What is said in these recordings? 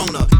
corona.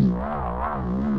Wow, wow, wow.